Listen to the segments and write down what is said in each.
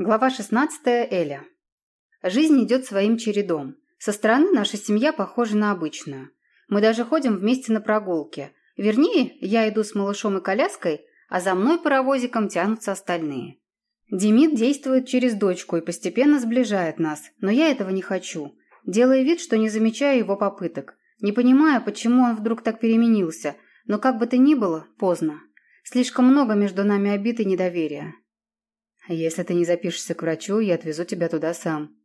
Глава 16. Эля. Жизнь идет своим чередом. Со стороны наша семья похожа на обычную. Мы даже ходим вместе на прогулки. Вернее, я иду с малышом и коляской, а за мной паровозиком тянутся остальные. Демид действует через дочку и постепенно сближает нас, но я этого не хочу. Делая вид, что не замечаю его попыток. Не понимая, почему он вдруг так переменился, но как бы то ни было, поздно. Слишком много между нами обид и недоверия. Если ты не запишешься к врачу, я отвезу тебя туда сам.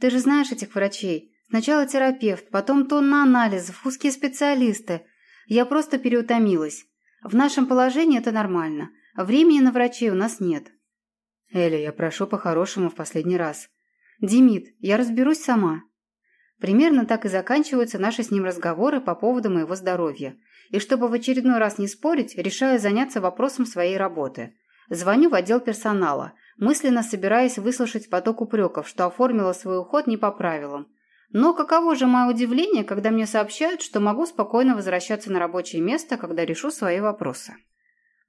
Ты же знаешь этих врачей. Сначала терапевт, потом тонна анализов, узкие специалисты. Я просто переутомилась. В нашем положении это нормально. Времени на врачей у нас нет. Эля, я прошу по-хорошему в последний раз. Демид, я разберусь сама. Примерно так и заканчиваются наши с ним разговоры по поводу моего здоровья. И чтобы в очередной раз не спорить, решаю заняться вопросом своей работы. Звоню в отдел персонала, мысленно собираясь выслушать поток упреков, что оформила свой уход не по правилам. Но каково же мое удивление, когда мне сообщают, что могу спокойно возвращаться на рабочее место, когда решу свои вопросы.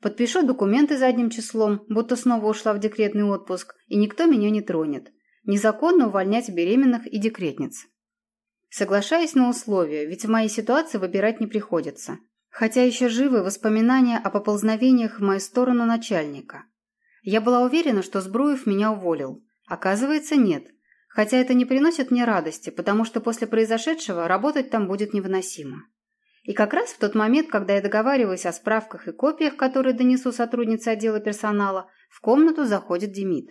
Подпишу документы задним числом, будто снова ушла в декретный отпуск, и никто меня не тронет. Незаконно увольнять беременных и декретниц. Соглашаюсь на условия, ведь в моей ситуации выбирать не приходится хотя еще живы воспоминания о поползновениях в мою сторону начальника. Я была уверена, что Сбруев меня уволил. Оказывается, нет. Хотя это не приносит мне радости, потому что после произошедшего работать там будет невыносимо. И как раз в тот момент, когда я договариваюсь о справках и копиях, которые донесу сотруднице отдела персонала, в комнату заходит Демид.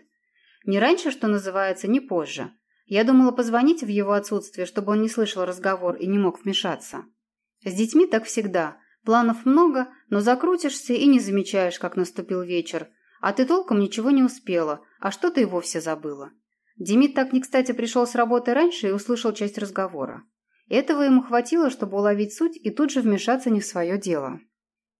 Не раньше, что называется, не позже. Я думала позвонить в его отсутствие, чтобы он не слышал разговор и не мог вмешаться. С детьми так всегда. Планов много, но закрутишься и не замечаешь, как наступил вечер. А ты толком ничего не успела, а что ты и вовсе забыла. Демид так не кстати пришел с работы раньше и услышал часть разговора. Этого ему хватило, чтобы уловить суть и тут же вмешаться не в свое дело.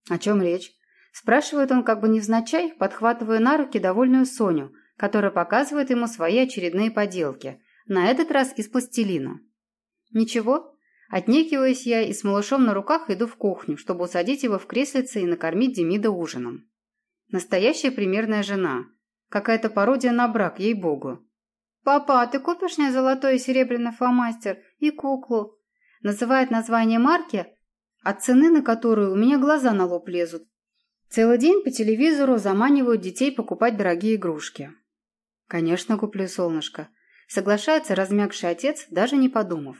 «О чем речь?» Спрашивает он как бы невзначай, подхватывая на руки довольную Соню, которая показывает ему свои очередные поделки, на этот раз из пластилина. «Ничего, Отнекиваюсь я и с малышом на руках иду в кухню, чтобы усадить его в креслице и накормить Демида ужином. Настоящая примерная жена. Какая-то пародия на брак, ей-богу. «Папа, а ты купишь мне золотой и серебряный фломастер и куклу?» Называет название марки, от цены на которую у меня глаза на лоб лезут. Целый день по телевизору заманивают детей покупать дорогие игрушки. «Конечно, куплю, солнышко», — соглашается размягший отец, даже не подумав.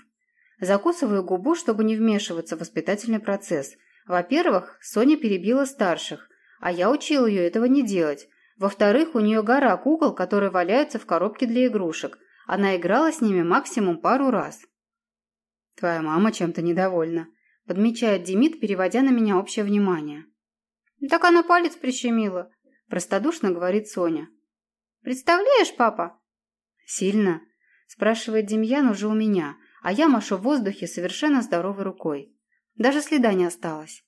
Закусываю губу, чтобы не вмешиваться в воспитательный процесс. Во-первых, Соня перебила старших, а я учил ее этого не делать. Во-вторых, у нее гора кукол, которые валяются в коробке для игрушек. Она играла с ними максимум пару раз. «Твоя мама чем-то недовольна», – подмечает Демид, переводя на меня общее внимание. «Так она палец прищемила», – простодушно говорит Соня. «Представляешь, папа?» «Сильно?» – спрашивает Демьян уже у меня – а я машу в воздухе совершенно здоровой рукой. Даже следа не осталось.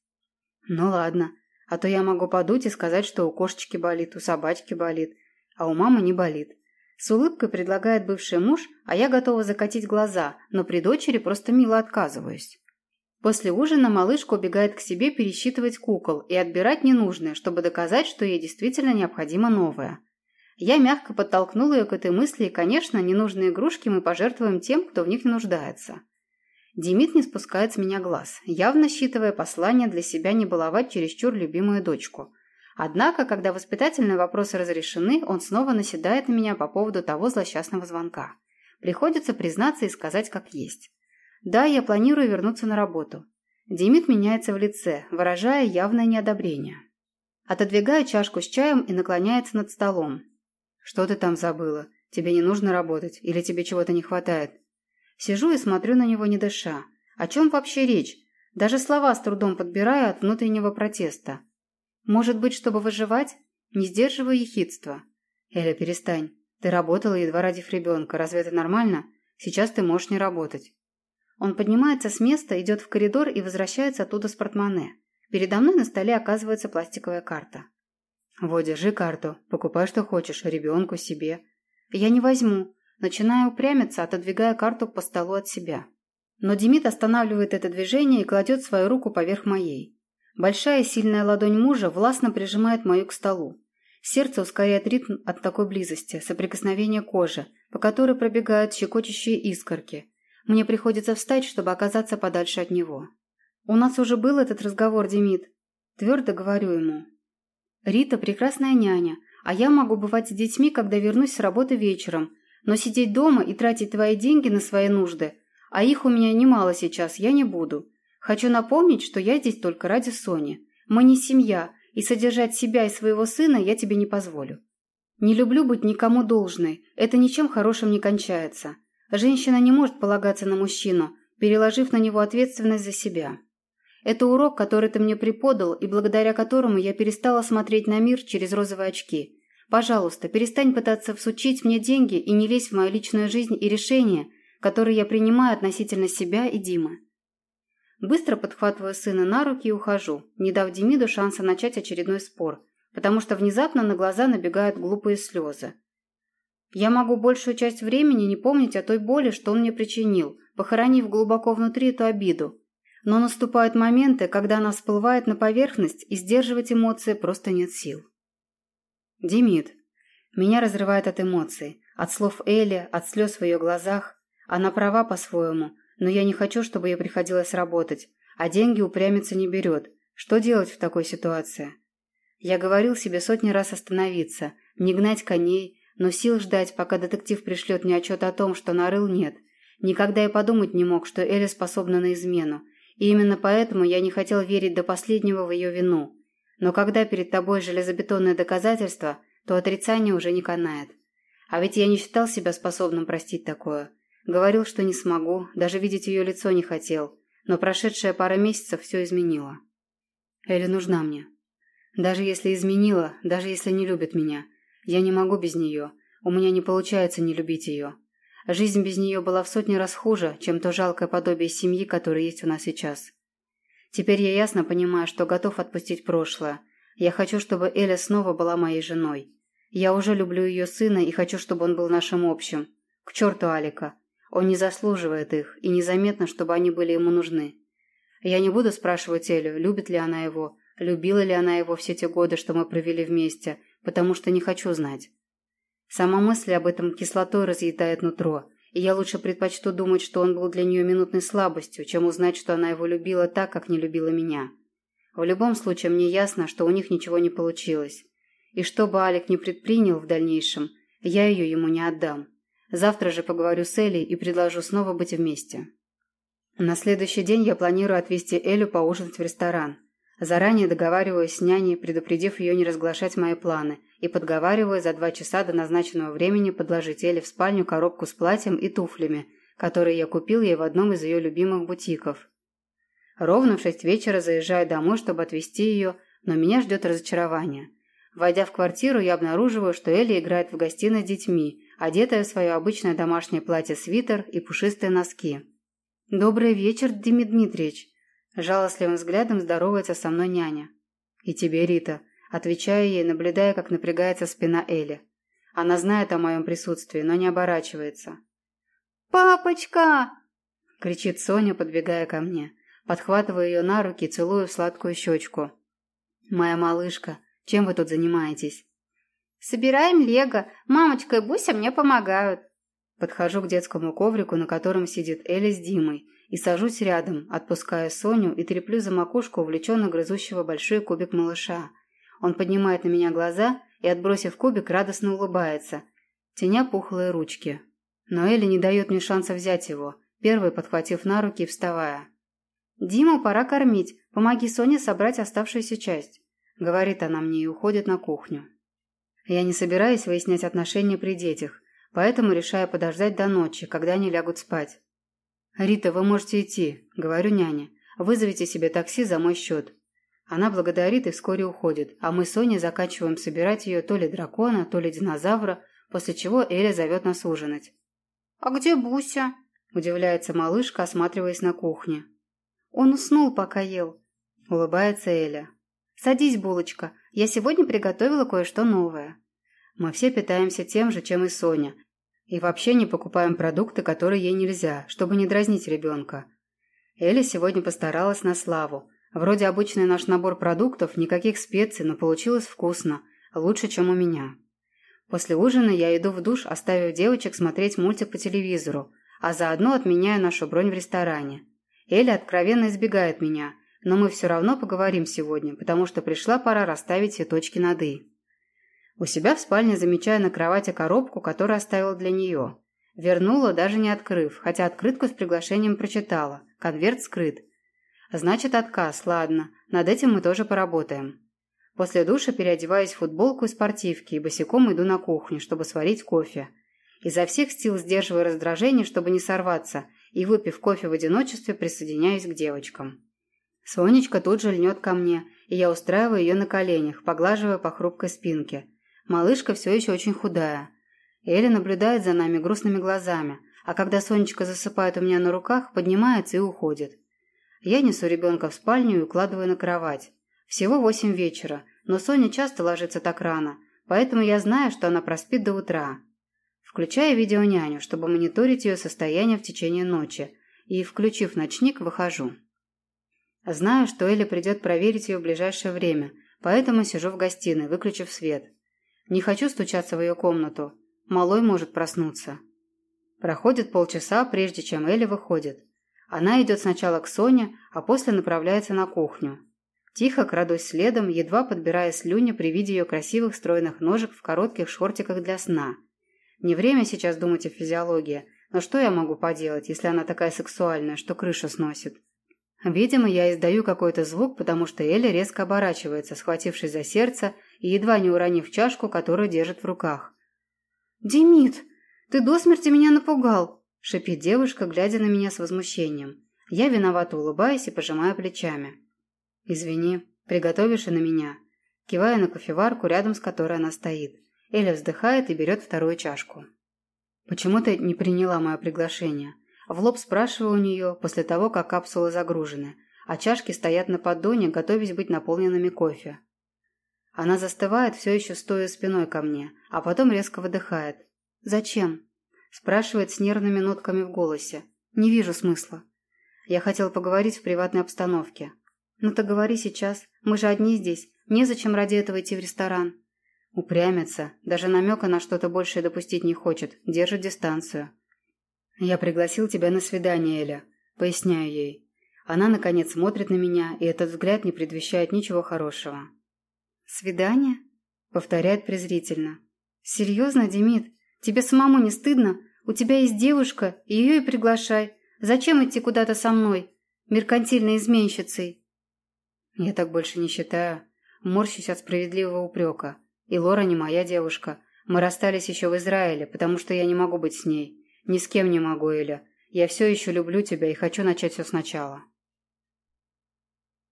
Ну ладно, а то я могу подуть и сказать, что у кошечки болит, у собачки болит, а у мамы не болит. С улыбкой предлагает бывший муж, а я готова закатить глаза, но при дочери просто мило отказываюсь. После ужина малышка убегает к себе пересчитывать кукол и отбирать ненужное, чтобы доказать, что ей действительно необходимо новое. Я мягко подтолкнула ее к этой мысли, и, конечно, ненужные игрушки мы пожертвуем тем, кто в них не нуждается. Демид не спускает с меня глаз, явно считывая послание для себя не баловать чересчур любимую дочку. Однако, когда воспитательные вопросы разрешены, он снова наседает на меня по поводу того злосчастного звонка. Приходится признаться и сказать как есть. Да, я планирую вернуться на работу. Демид меняется в лице, выражая явное неодобрение. Отодвигая чашку с чаем и наклоняется над столом, «Что ты там забыла? Тебе не нужно работать? Или тебе чего-то не хватает?» Сижу и смотрю на него, не дыша. О чем вообще речь? Даже слова с трудом подбираю от внутреннего протеста. Может быть, чтобы выживать? Не сдерживаю ехидства. Эля, перестань. Ты работала, едва родив ребенка. Разве это нормально? Сейчас ты можешь не работать. Он поднимается с места, идет в коридор и возвращается оттуда с портмоне. Передо мной на столе оказывается пластиковая карта. «Вот, держи карту. Покупай, что хочешь. Ребенку, себе». «Я не возьму». Начинаю упрямиться, отодвигая карту по столу от себя. Но Демид останавливает это движение и кладет свою руку поверх моей. Большая сильная ладонь мужа властно прижимает мою к столу. Сердце ускоряет ритм от такой близости, соприкосновения кожи, по которой пробегают щекочущие искорки. Мне приходится встать, чтобы оказаться подальше от него. «У нас уже был этот разговор, Демид», – твердо говорю ему. «Рита – прекрасная няня, а я могу бывать с детьми, когда вернусь с работы вечером, но сидеть дома и тратить твои деньги на свои нужды, а их у меня немало сейчас, я не буду. Хочу напомнить, что я здесь только ради Сони. Мы не семья, и содержать себя и своего сына я тебе не позволю. Не люблю быть никому должной, это ничем хорошим не кончается. Женщина не может полагаться на мужчину, переложив на него ответственность за себя. Это урок, который ты мне преподал, и благодаря которому я перестала смотреть на мир через розовые очки. Пожалуйста, перестань пытаться всучить мне деньги и не лезь в мою личную жизнь и решения, которые я принимаю относительно себя и Димы. Быстро подхватываю сына на руки и ухожу, не дав Демиду шанса начать очередной спор, потому что внезапно на глаза набегают глупые слезы. Я могу большую часть времени не помнить о той боли, что он мне причинил, похоронив глубоко внутри эту обиду. Но наступают моменты, когда она всплывает на поверхность, и сдерживать эмоции просто нет сил. Демид. Меня разрывает от эмоций, от слов Эли, от слез в ее глазах. Она права по-своему – но я не хочу, чтобы ей приходилось работать, а деньги упрямиться не берет. Что делать в такой ситуации? Я говорил себе сотни раз остановиться, не гнать коней, но сил ждать, пока детектив пришлет мне отчет о том, что нарыл, нет. Никогда и подумать не мог, что Эля способна на измену. И именно поэтому я не хотел верить до последнего в ее вину. Но когда перед тобой железобетонное доказательство, то отрицание уже не канает. А ведь я не считал себя способным простить такое. Говорил, что не смогу, даже видеть ее лицо не хотел, но прошедшая пара месяцев все изменила. Элли нужна мне. Даже если изменила, даже если не любит меня, я не могу без нее, у меня не получается не любить ее. Жизнь без нее была в сотни раз хуже, чем то жалкое подобие семьи, которое есть у нас сейчас. Теперь я ясно понимаю, что готов отпустить прошлое. Я хочу, чтобы Эля снова была моей женой. Я уже люблю ее сына и хочу, чтобы он был нашим общим. К черту Алика. Он не заслуживает их, и незаметно, чтобы они были ему нужны. Я не буду спрашивать Элю, любит ли она его, любила ли она его все те годы, что мы провели вместе, потому что не хочу знать. Сама мысль об этом кислотой разъедает нутро, и я лучше предпочту думать, что он был для нее минутной слабостью, чем узнать, что она его любила так, как не любила меня. В любом случае, мне ясно, что у них ничего не получилось. И что бы Алик не предпринял в дальнейшем, я ее ему не отдам. Завтра же поговорю с Элей и предложу снова быть вместе. На следующий день я планирую отвезти Элю поужинать в ресторан. Заранее договариваюсь с няней, предупредив ее не разглашать мои планы, и подговариваю за два часа до назначенного времени подложить Эле в спальню коробку с платьем и туфлями, которые я купил ей в одном из ее любимых бутиков. Ровно в шесть вечера заезжаю домой, чтобы отвезти ее, но меня ждет разочарование. Войдя в квартиру, я обнаруживаю, что Элли играет в гостиной с детьми, одетая в свое обычное домашнее платье-свитер и пушистые носки. «Добрый вечер, Дмитрий Дмитриевич!» Жалостливым взглядом здоровается со мной няня. «И тебе, Рита», отвечаю ей, наблюдая, как напрягается спина Эли. Она знает о моем присутствии, но не оборачивается. «Папочка!» – кричит Соня, подбегая ко мне. Подхватываю ее на руки и целую в сладкую щечку. «Моя малышка, чем вы тут занимаетесь?» «Собираем лего. Мамочка и Буся мне помогают». Подхожу к детскому коврику, на котором сидит Эля с Димой, и сажусь рядом, отпуская Соню и треплю за макушку увлеченно грызущего большой кубик малыша. Он поднимает на меня глаза и, отбросив кубик, радостно улыбается, теня пухлые ручки. Но Эля не дает мне шанса взять его, первой подхватив на руки и вставая. «Диму пора кормить. Помоги Соне собрать оставшуюся часть», — говорит она мне и уходит на кухню. Я не собираюсь выяснять отношения при детях, поэтому решаю подождать до ночи, когда они лягут спать. «Рита, вы можете идти», — говорю няне. «Вызовите себе такси за мой счет». Она благодарит и вскоре уходит, а мы с Соней заканчиваем собирать ее то ли дракона, то ли динозавра, после чего Эля зовет нас ужинать. «А где Буся?» – удивляется малышка, осматриваясь на кухне. «Он уснул, пока ел», – улыбается Эля. «Садись, булочка, я сегодня приготовила кое-что новое. Мы все питаемся тем же, чем и Соня. И вообще не покупаем продукты, которые ей нельзя, чтобы не дразнить ребенка. Эля сегодня постаралась на славу. Вроде обычный наш набор продуктов, никаких специй, но получилось вкусно. Лучше, чем у меня. После ужина я иду в душ, оставив девочек смотреть мультик по телевизору, а заодно отменяю нашу бронь в ресторане. Эля откровенно избегает меня, но мы все равно поговорим сегодня, потому что пришла пора расставить все точки над «и». У себя в спальне замечаю на кровати коробку, которую оставила для нее. Вернула, даже не открыв, хотя открытку с приглашением прочитала. Конверт скрыт. Значит, отказ, ладно. Над этим мы тоже поработаем. После душа переодеваюсь в футболку и спортивки и босиком иду на кухню, чтобы сварить кофе. Изо всех сил сдерживаю раздражение, чтобы не сорваться, и, выпив кофе в одиночестве, присоединяюсь к девочкам. Сонечка тут же льнет ко мне, и я устраиваю ее на коленях, поглаживая по хрупкой спинке. Малышка все еще очень худая. Эля наблюдает за нами грустными глазами, а когда Сонечка засыпает у меня на руках, поднимается и уходит. Я несу ребенка в спальню и укладываю на кровать. Всего восемь вечера, но Соня часто ложится так рано, поэтому я знаю, что она проспит до утра. Включаю видеоняню, чтобы мониторить ее состояние в течение ночи, и, включив ночник, выхожу. Знаю, что Эля придет проверить ее в ближайшее время, поэтому сижу в гостиной, выключив свет. Не хочу стучаться в ее комнату. Малой может проснуться. Проходит полчаса, прежде чем Эля выходит. Она идет сначала к Соне, а после направляется на кухню. Тихо крадусь следом, едва подбирая слюни при виде ее красивых стройных ножек в коротких шортиках для сна. Не время сейчас думать о физиологии, но что я могу поделать, если она такая сексуальная, что крышу сносит? Видимо, я издаю какой-то звук, потому что Эля резко оборачивается, схватившись за сердце и едва не уронив чашку, которую держит в руках. «Демид, ты до смерти меня напугал!» – шипит девушка, глядя на меня с возмущением. Я виновато улыбаюсь и пожимаю плечами. «Извини, приготовишь и на меня». Кивая на кофеварку, рядом с которой она стоит. Эля вздыхает и берет вторую чашку. «Почему ты не приняла мое приглашение?» В лоб спрашиваю у нее после того, как капсулы загружены, а чашки стоят на поддоне, готовясь быть наполненными кофе. Она застывает, все еще стоя спиной ко мне, а потом резко выдыхает. «Зачем?» Спрашивает с нервными нотками в голосе. «Не вижу смысла. Я хотел поговорить в приватной обстановке». «Ну так говори сейчас. Мы же одни здесь. Незачем ради этого идти в ресторан». Упрямится. Даже намека на что-то большее допустить не хочет. Держит дистанцию. «Я пригласил тебя на свидание, Эля», — поясняю ей. Она, наконец, смотрит на меня, и этот взгляд не предвещает ничего хорошего. «Свидание?» — повторяет презрительно. «Серьезно, Демид? Тебе самому не стыдно? У тебя есть девушка, ее и приглашай. Зачем идти куда-то со мной, меркантильной изменщицей?» Я так больше не считаю. Морщусь от справедливого упрека. И Лора не моя девушка. Мы расстались еще в Израиле, потому что я не могу быть с ней. Ни с кем не могу, Эля. Я все еще люблю тебя и хочу начать все сначала.